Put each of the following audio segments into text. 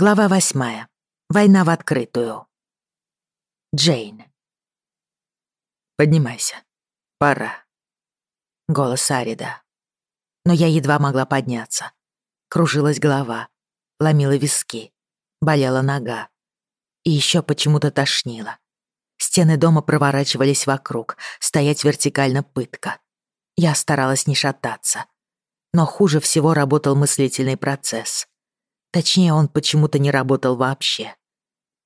Глава восьмая. Война в открытую. Джейн. «Поднимайся. Пора». Голос Арида. Но я едва могла подняться. Кружилась голова, ломила виски, болела нога. И еще почему-то тошнило. Стены дома проворачивались вокруг, стоять вертикально пытка. Я старалась не шататься. Но хуже всего работал мыслительный процесс. Точнее, он почему-то не работал вообще.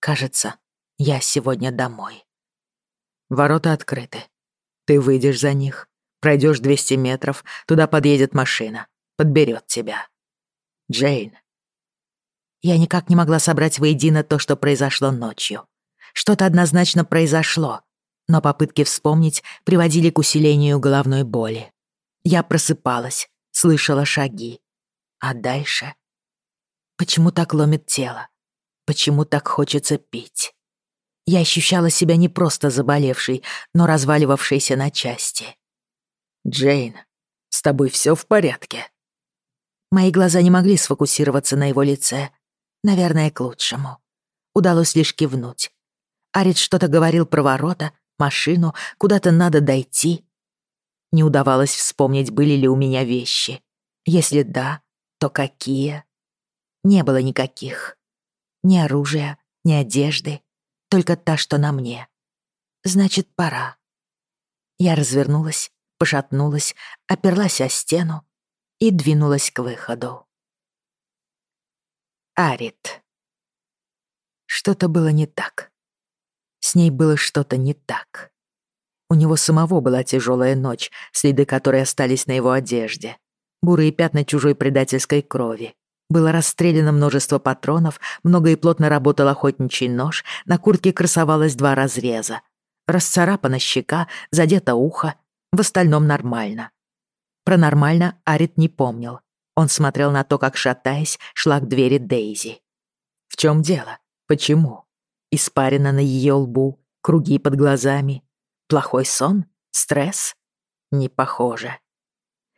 Кажется, я сегодня домой. Ворота открыты. Ты выйдешь за них, пройдешь 200 метров, туда подъедет машина, подберет тебя. Джейн. Я никак не могла собрать воедино то, что произошло ночью. Что-то однозначно произошло, но попытки вспомнить приводили к усилению головной боли. Я просыпалась, слышала шаги. А дальше Почему так ломит тело? Почему так хочется пить? Я ощущала себя не просто заболевшей, но разваливавшейся на части. «Джейн, с тобой все в порядке?» Мои глаза не могли сфокусироваться на его лице. Наверное, к лучшему. Удалось лишь кивнуть. Арит что-то говорил про ворота, машину, куда-то надо дойти. Не удавалось вспомнить, были ли у меня вещи. Если да, то какие? Не было никаких. Ни оружия, ни одежды, только та, что на мне. Значит, пора. Я развернулась, пошатнулась, оперлась о стену и двинулась к выходу. Арит. Что-то было не так. С ней было что-то не так. У него самого была тяжелая ночь, следы которой остались на его одежде. Бурые пятна чужой предательской крови. Было расстреляно множество патронов, много и плотно работал охотничий нож, на куртке красовалось два разреза. Расцарапана щека, задето ухо, в остальном нормально. Про нормально Арит не помнил. Он смотрел на то, как, шатаясь, шла к двери Дейзи. В чем дело? Почему? Испарина на ее лбу, круги под глазами. Плохой сон? Стресс? Не похоже.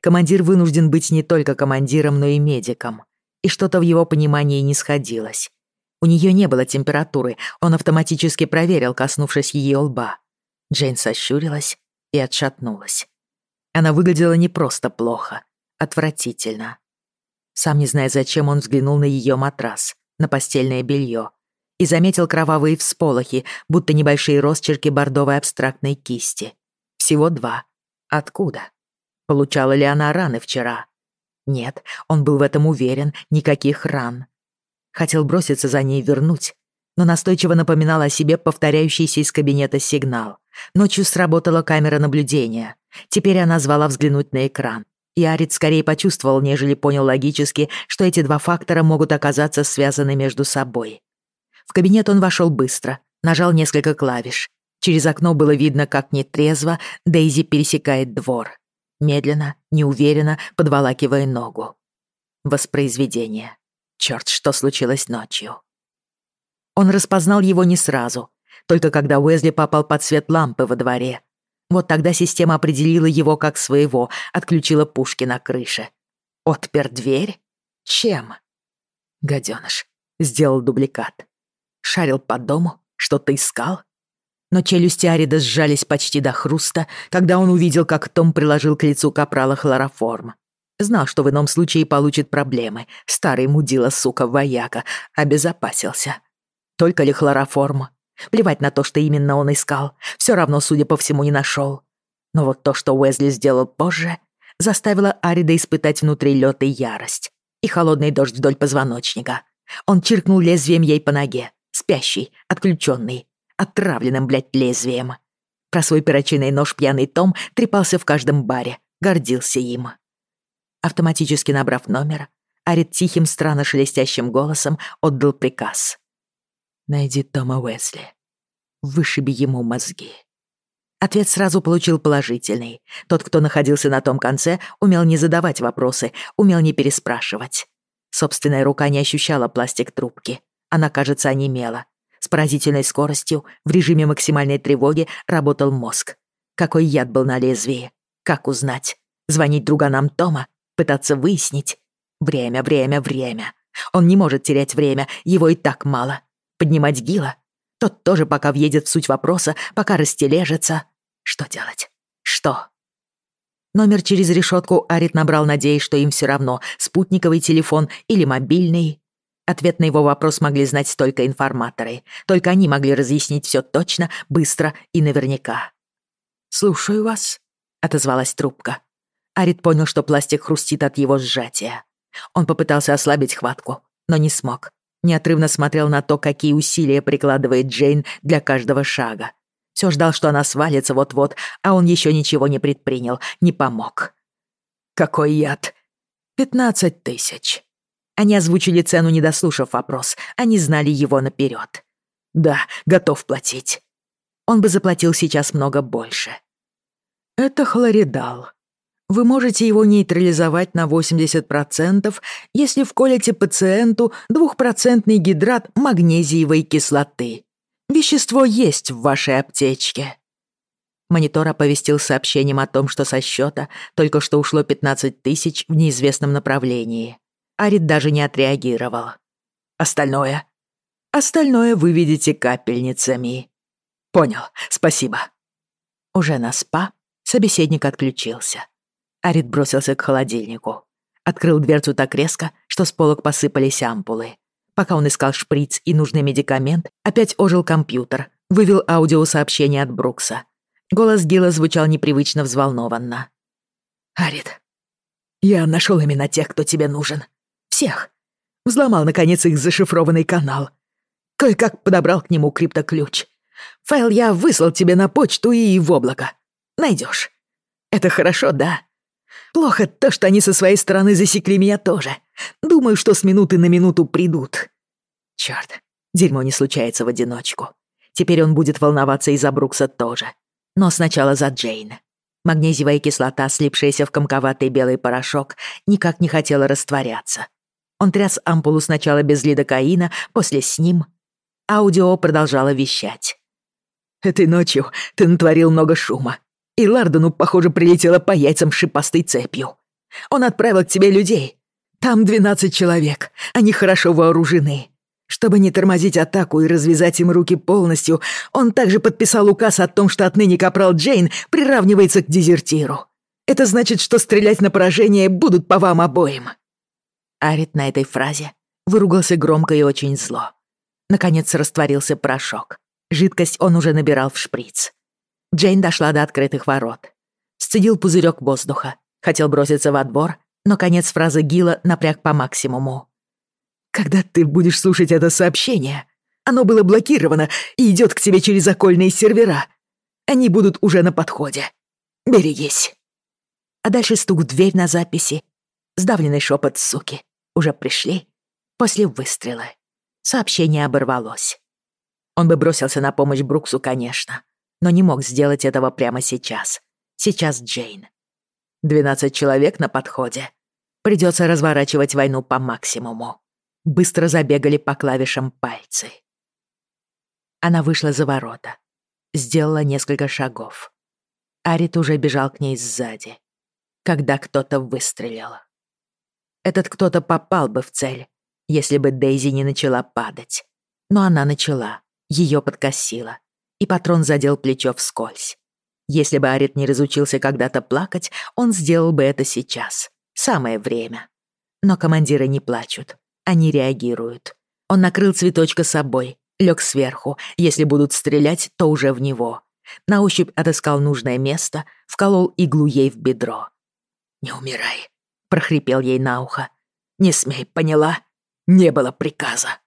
Командир вынужден быть не только командиром, но и медиком и что-то в его понимании не сходилось. У нее не было температуры, он автоматически проверил, коснувшись ее лба. Джейн сощурилась и отшатнулась. Она выглядела не просто плохо, отвратительно. Сам не зная зачем, он взглянул на ее матрас, на постельное белье и заметил кровавые всполохи, будто небольшие росчерки бордовой абстрактной кисти. Всего два. Откуда? Получала ли она раны вчера? Нет, он был в этом уверен, никаких ран. Хотел броситься за ней вернуть, но настойчиво напоминал о себе повторяющийся из кабинета сигнал. Ночью сработала камера наблюдения. Теперь она звала взглянуть на экран. И Арит скорее почувствовал, нежели понял логически, что эти два фактора могут оказаться связаны между собой. В кабинет он вошел быстро, нажал несколько клавиш. Через окно было видно, как нетрезво Дейзи пересекает двор медленно, неуверенно подволакивая ногу. Воспроизведение. Черт, что случилось ночью. Он распознал его не сразу, только когда Уэзли попал под свет лампы во дворе. Вот тогда система определила его как своего, отключила пушки на крыше. Отпер дверь? Чем? Гаденыш. Сделал дубликат. Шарил по дому, что-то искал, но челюсти Арида сжались почти до хруста, когда он увидел, как Том приложил к лицу капрала хлороформ. Знал, что в ином случае получит проблемы. Старый мудила, сука, вояка. Обезопасился. Только ли хлороформ? Плевать на то, что именно он искал. Все равно, судя по всему, не нашел. Но вот то, что Уэзли сделал позже, заставило Арида испытать внутри лед и ярость. И холодный дождь вдоль позвоночника. Он чиркнул лезвием ей по ноге. Спящий, отключенный, отравленным, блядь, лезвием. Про свой перочинный нож пьяный Том трепался в каждом баре, гордился им. Автоматически набрав номер, Арит тихим, странно шелестящим голосом отдал приказ. «Найди Тома Уэсли. Вышиби ему мозги». Ответ сразу получил положительный. Тот, кто находился на том конце, умел не задавать вопросы, умел не переспрашивать. Собственная рука не ощущала пластик трубки. Она, кажется, онемела, с поразительной скоростью, в режиме максимальной тревоги, работал мозг. Какой яд был на лезвии? Как узнать? Звонить друганам Тома? Пытаться выяснить? Время, время, время. Он не может терять время, его и так мало. Поднимать Гила? Тот тоже пока въедет в суть вопроса, пока растележится. Что делать? Что? Номер через решетку Арит набрал, надеясь, что им все равно, спутниковый телефон или мобильный. Ответ на его вопрос могли знать только информаторы. Только они могли разъяснить все точно, быстро и наверняка. «Слушаю вас», — отозвалась трубка. Арит понял, что пластик хрустит от его сжатия. Он попытался ослабить хватку, но не смог. Неотрывно смотрел на то, какие усилия прикладывает Джейн для каждого шага. Все ждал, что она свалится вот-вот, а он еще ничего не предпринял, не помог. «Какой яд?» «Пятнадцать тысяч». Они озвучили цену, не дослушав вопрос. Они знали его наперед. «Да, готов платить». Он бы заплатил сейчас много больше. «Это хлоридал. Вы можете его нейтрализовать на 80%, если вколите пациенту двухпроцентный гидрат магнезиевой кислоты. Вещество есть в вашей аптечке». Монитор оповестил сообщением о том, что со счета только что ушло 15 тысяч в неизвестном направлении. Арит даже не отреагировал. «Остальное?» «Остальное вы видите капельницами». «Понял, спасибо». Уже на спа собеседник отключился. Арит бросился к холодильнику. Открыл дверцу так резко, что с полок посыпались ампулы. Пока он искал шприц и нужный медикамент, опять ожил компьютер, вывел аудиосообщение от Брукса. Голос Гила звучал непривычно взволнованно. «Арит, я нашел именно тех, кто тебе нужен. Всех. Взломал, наконец, их зашифрованный канал. Кое-как подобрал к нему криптоключ. Файл я выслал тебе на почту и в облако. Найдешь. Это хорошо, да? Плохо то, что они со своей стороны засекли меня тоже. Думаю, что с минуты на минуту придут. Чёрт, дерьмо не случается в одиночку. Теперь он будет волноваться из-за Брукса тоже. Но сначала за Джейн. Магнезиевая кислота, слипшаяся в комковатый белый порошок, никак не хотела растворяться. Он тряс ампулу сначала без лидокаина, после с ним. Аудио продолжало вещать. «Этой ночью ты натворил много шума. И Лардену, похоже, прилетело по яйцам шипастой цепью. Он отправил к тебе людей. Там двенадцать человек. Они хорошо вооружены. Чтобы не тормозить атаку и развязать им руки полностью, он также подписал указ о том, что отныне капрал Джейн приравнивается к дезертиру. Это значит, что стрелять на поражение будут по вам обоим». Арит на этой фразе выругался громко и очень зло. Наконец растворился порошок. Жидкость он уже набирал в шприц. Джейн дошла до открытых ворот. Сцедил пузырек воздуха. Хотел броситься во двор, но конец фразы Гила напряг по максимуму. «Когда ты будешь слушать это сообщение? Оно было блокировано и идет к тебе через окольные сервера. Они будут уже на подходе. Берегись». А дальше стук в дверь на записи. Сдавленный шепот суки. Уже пришли. После выстрела. Сообщение оборвалось. Он бы бросился на помощь Бруксу, конечно но не мог сделать этого прямо сейчас. Сейчас Джейн. Двенадцать человек на подходе. Придется разворачивать войну по максимуму. Быстро забегали по клавишам пальцы. Она вышла за ворота. Сделала несколько шагов. Арит уже бежал к ней сзади. Когда кто-то выстрелил. Этот кто-то попал бы в цель, если бы Дейзи не начала падать. Но она начала. Ее подкосило и патрон задел плечо вскользь. Если бы Арит не разучился когда-то плакать, он сделал бы это сейчас. Самое время. Но командиры не плачут. Они реагируют. Он накрыл цветочка собой, лег сверху. Если будут стрелять, то уже в него. На ощупь отыскал нужное место, вколол иглу ей в бедро. «Не умирай», — прохрипел ей на ухо. «Не смей, поняла? Не было приказа».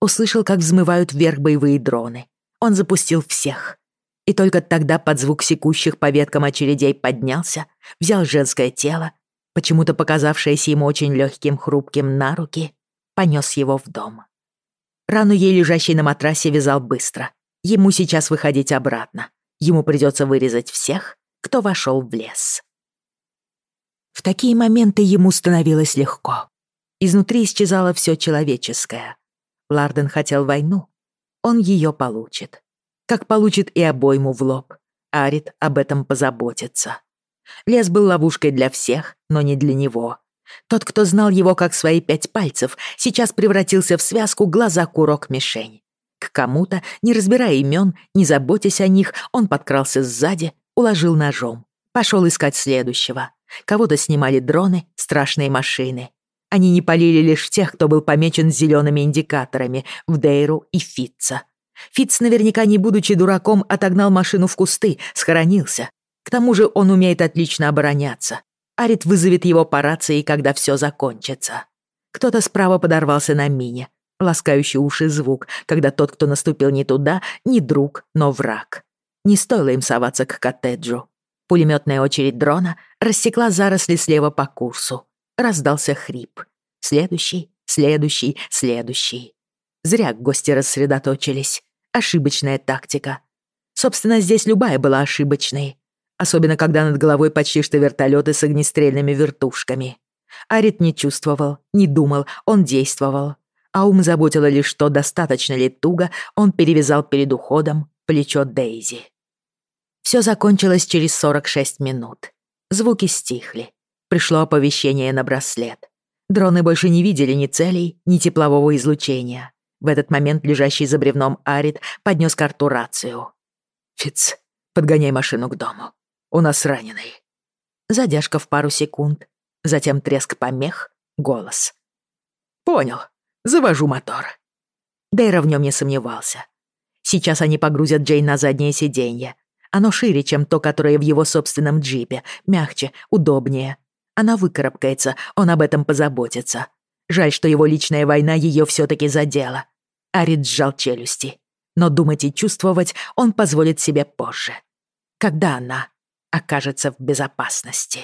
Услышал, как взмывают вверх боевые дроны. Он запустил всех. И только тогда под звук секущих по веткам очередей поднялся, взял женское тело, почему-то показавшееся ему очень легким, хрупким на руки, понес его в дом. Рану ей лежащей на матрасе вязал быстро. Ему сейчас выходить обратно. Ему придется вырезать всех, кто вошел в лес. В такие моменты ему становилось легко. Изнутри исчезало все человеческое. Ларден хотел войну, он ее получит. Как получит и обойму в лоб. Арит об этом позаботится. Лес был ловушкой для всех, но не для него. Тот, кто знал его как свои пять пальцев, сейчас превратился в связку глаза-курок-мишень. К кому-то, не разбирая имен, не заботясь о них, он подкрался сзади, уложил ножом. Пошел искать следующего. Кого-то снимали дроны, страшные машины. Они не полили лишь тех, кто был помечен зелеными индикаторами, в Дейру и Фитца. Фитц, наверняка не будучи дураком, отогнал машину в кусты, схоронился. К тому же он умеет отлично обороняться. Арит вызовет его по рации, когда все закончится. Кто-то справа подорвался на мине. Ласкающий уши звук, когда тот, кто наступил не туда, не друг, но враг. Не стоило им соваться к коттеджу. Пулеметная очередь дрона рассекла заросли слева по курсу. Раздался хрип. Следующий, следующий, следующий. Зря гости рассредоточились. Ошибочная тактика. Собственно, здесь любая была ошибочной. Особенно, когда над головой почти что вертолеты с огнестрельными вертушками. Арит не чувствовал, не думал, он действовал. А ум заботило лишь то, достаточно ли туго он перевязал перед уходом плечо Дейзи. Все закончилось через 46 минут. Звуки стихли. Пришло оповещение на браслет. Дроны больше не видели ни целей, ни теплового излучения. В этот момент лежащий за бревном Арит поднес карту рацию. «Фиц, подгоняй машину к дому. У нас раненый». Задержка в пару секунд. Затем треск помех, голос. «Понял. Завожу мотор». Дейра в нем не сомневался. Сейчас они погрузят Джейн на заднее сиденье. Оно шире, чем то, которое в его собственном джипе, мягче, удобнее. Она выкарабкается, он об этом позаботится. Жаль, что его личная война ее все-таки задела. Арит сжал челюсти. Но думать и чувствовать он позволит себе позже. Когда она окажется в безопасности.